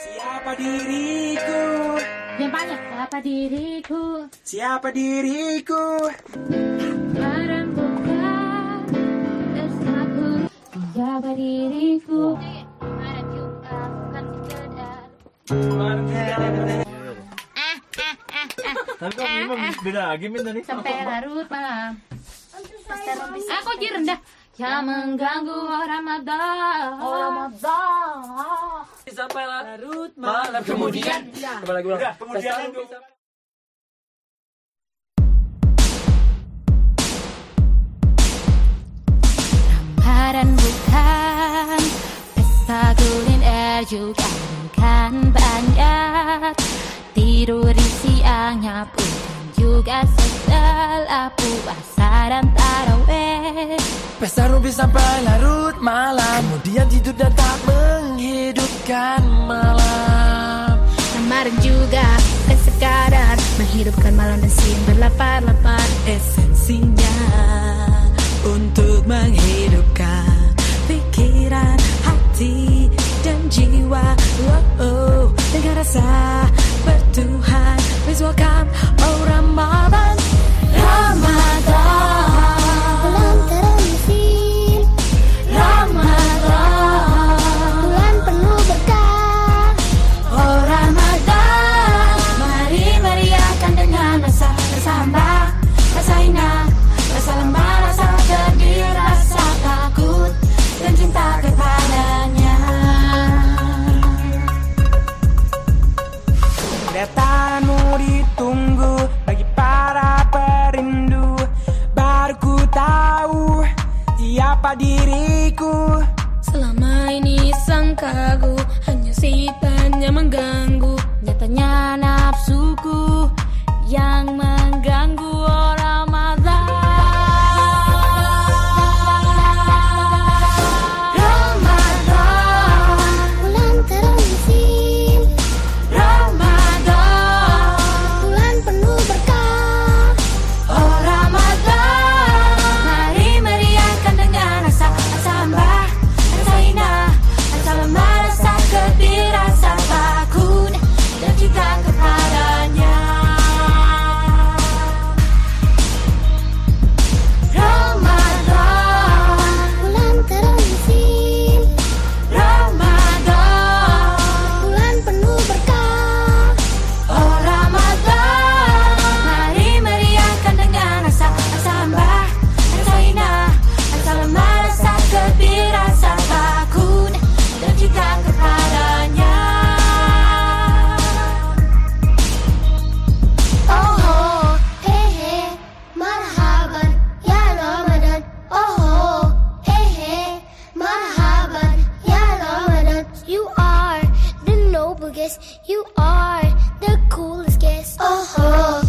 Siapa diriku? Yang banyak siapa diriku? Siapa diriku? Merembukan desaku Siapa diriku? Tapi kok memang beda lagi min tadi. Sampai larut malam Aku ji rendah. Yang mengganggu orang Ramadan Sampai larut malam kemudian. Coba lagi ulang. Kemudian Ramadan bukan Pesta kuliner juga bukan banyak. Tidur di siangnya pun juga setelah puasa dan taraweh. Pesta rumpi sampai larut malam. Kemudian tidur dan tak menghidupkan malam siang berlapar-lapar Esensinya untuk menghidupkan pikiran, hati, dan jiwa. Oh, oh, Dengan rasa bertuhan Please welcome kagu Hanya setan yang mengganggu Nyatanya nafsuku Yang noble guest. You are the coolest guest. Oh. oh.